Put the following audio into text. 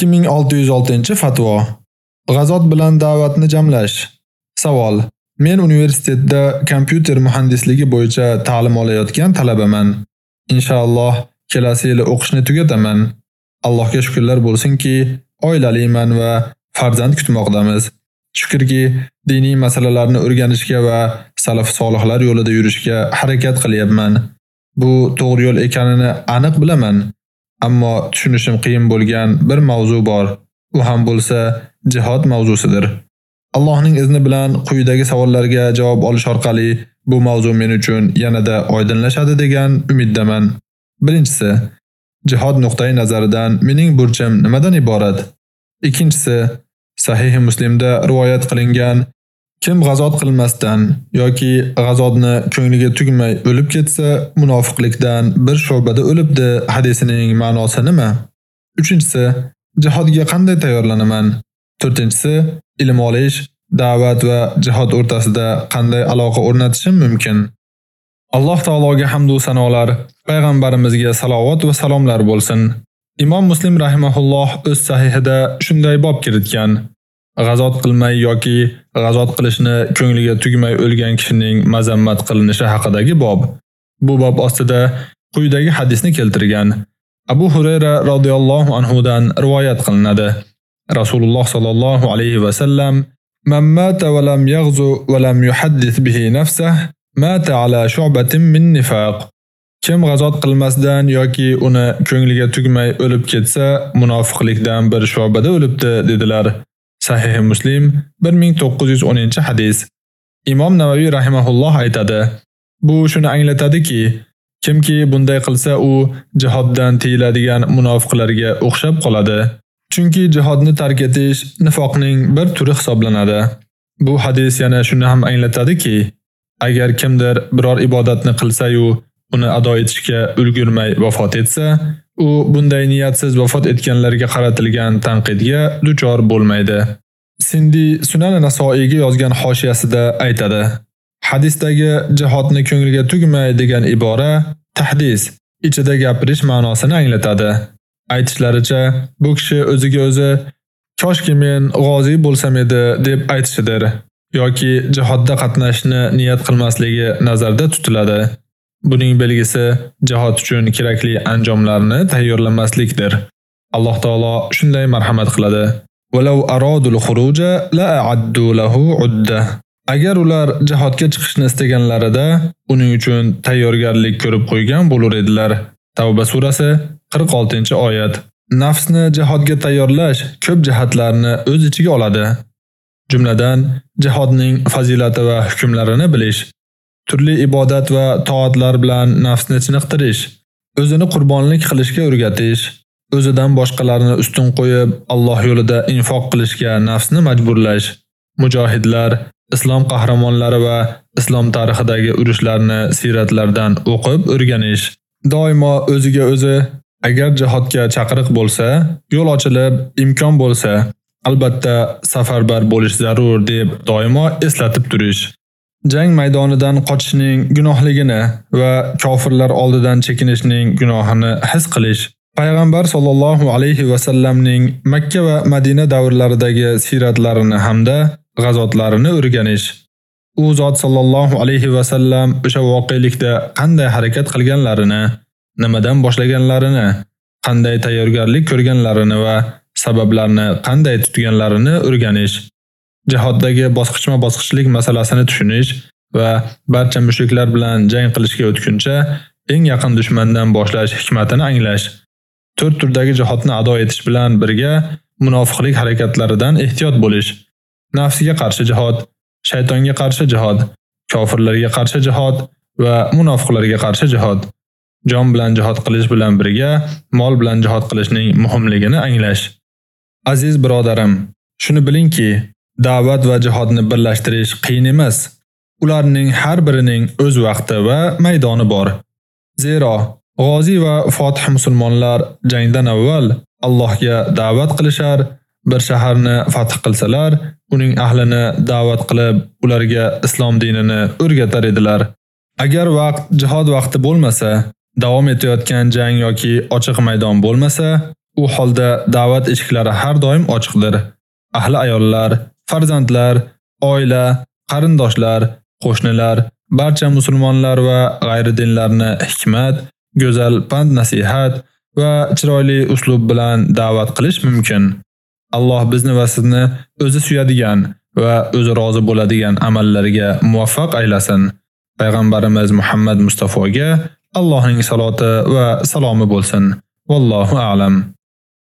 2606-fatvo. G'azot bilan da'vatni jamlash. Savol: Men universitetda kompyuter muhandisligi bo'yicha ta'lim olayotgan talabaman. Inshaalloh kelasi yili o'qishni tugataman. Allohga shukrlar bo'lsinki, oilaliman va farzand kutmoqdamiz. Shukrki, diniy masalalarni o'rganishga va salaf solihlar yo'lida yurishga harakat qilyapman. Bu to'g'ri yo'l ekanini aniq bilaman. Ammo tushunishim qiyin bo'lgan bir mavzu bor. U ham bo'lsa jihad mavzusidir. Allohning izni bilan quyidagi savollarga javob olish orqali bu mavzu men uchun yanada oydinlashadi degan umiddaman. Birinchisi, jihad nuqtai nazaridan mening burchim nimadan iborat? Ikkinchisi, Sahih Muslimda rivoyat qilingan Kim g'azot qilmasdan yoki g'azotni ko'ngliga tugmay o'lib ketsa, munofiqlikdan bir sho'bada o'libdi hadisining ma'nosi nima? 3-si Jihodga qanday tayyorlanaman? 4-si ilm olish, da'vat va jihod o'rtasida qanday aloqa o'rnatishim mumkin? Alloh taologa hamd va sanolar, payg'ambarimizga salovat va salomlar bo'lsin. Imom Muslim rahimahulloh o'z sahihida shunday bob kiritgan: G'azot qilmay yoki g'azot qilishni ko'ngliga tugmay o'lgan kishining mazammat qilinishi haqidagi bob. Bu bob ostida quyidagi hadisni keltirgan. Abu Hurayra radhiyallohu anhu dan rivoyat qilinadi. Rasululloh sallallohu alayhi va sallam: "Man mata va lam yaghzu va lam yuhaddith bihi nafsahu, mata ala shu'batin min nifaq." Kim g'azot qilmasdan yoki uni ko'ngliga tugmay o'lib ketsa, munofiqlikdan bir sho'bada o'libdi dedilar. Sahih Muslim 1910-hadis. Imom Navaviy rahimahulloh aytadi: Bu shuni anglatadiki, kimki bunday qilsa u jihoddan tiyiladigan munofiqlarga o'xshab qoladi. Chunki jihodni tark etish nifoqning bir turi hisoblanadi. Bu hadis yana shuni ham anglatadiki, agar kimdir biror ibodatni qilsa-yu, uni ado etishga ulgurmay vafot etsa, u bunday niyatsiz vafot etganlarga qaratilgan tanqidga duchor bo'lmaydi. Sindi Sunan Nasoiyga yozgan hoshiyasida aytadi: Hadisdagi jihodni ko'ngliga tugmay degan ibora tahdis, ichida gapirish ma'nosini anglatadi. Aytishlaricha, bu kishi o'ziga o'zi koshki men g'ozi bo'lsam edi deb aytishidir yoki jihodda qatnashni niyat qilmasligi nazarda tutiladi. Buning belgisi jihod uchun kerakli anjomlarni tayyorlamaslikdir. Alloh taolo shunday marhamat qiladi. Walau aradul khuruja la'addu lahu 'udda. Agar ular jihodga chiqishni istaganlarida uning uchun tayyorgarlik ko'rib qo'ygan bo'lar edilar. Tavba surasi 46-oyat. Nafsni jihodga tayyorlash ko'p jihatlarni o'z ichiga oladi. Jumladan, jihodning fazilati va hukmlarini bilish, turli ibodat va toatlar bilan nafsni chiniqtirish, o'zini qurbonlik qilishga o'rgatish, o'zidan boshqalarni ustun qo'yib Alloh yo'lida infoq qilishga nafsni majburlash, mujohidlar, islom qahramonlari va islom tarixidagi urushlarni siratlardan o'qib o'rganish, doimo o'ziga o'zi agar jihodga chaqiriq bo'lsa, yo'l ochilib, imkon bo'lsa, albatta safarbar bo'lish zarur deb doimo eslatib turish. Jang maydonidan qochishning gunohligini va kofirlar oldidan chekinishning gunohini his qilish Payg'ambar sollallohu alayhi va sallamning Makka va Madina davrlaridagi siratlarini hamda g'azotlarini o'rganish. U zot sollallohu alayhi va sallam o'sha voqelikda qanday harakat qilganlarini, nimadan boshlaganlarini, qanday tayyorgarlik ko'rganlarini va sabablarni qanday tutganlarini o'rganish. Jihoddagi bosqichma-bosqichlik masalasini tushunish va barcha mushriklar bilan jang qilishga o'tguncha eng yaqin dushmandan boshlash hikmatini anglash. to'rt turdagi jihodni ado etish bilan birga munofiqlik harakatlaridan ehtiyot bo'lish, nafsiga qarshi jihod, shaytonga qarshi jihod, kofirlarga qarshi jihod va munofiqlarga qarshi jihod. Jon bilan jihod qilish bilan birga mol bilan jihod qilishning muhimligini anglash. Aziz birodarim, shuni bilingki, da'vat va jihodni birlashtirish qiyin emas. Ularning har birining o'z vaqti va maydoni bor. Zero G'ozi va fotih musulmonlar jangdan avval Allohga da'vat qilishar, bir shaharni fath qilsalar, uning ahlini da'vat qilib, ularga islom dinini o'rgatar edilar. Agar vaqt jihod vaqti bo'lmasa, davom etayotgan jang yoki ochiq maydon bo'lmasa, U holda da'vat eshiklari har doim ochiqdir. Ahli ayollar, farzandlar, oila, qarindoshlar, qo'shnilar, barcha musulmonlar va g'ayri dinlarni hikmat, go'zal pand nasihat va chiroyli uslub bilan da'vat qilish mumkin. Alloh bizni va sizni o'zi suyadigan va o'zi rozi bo'ladigan amallarga muvaffaq aylasin. Payg'ambarimiz Muhammad Mustafoga Allohning saloti va salomi bo'lsin. Vallohu a'lam.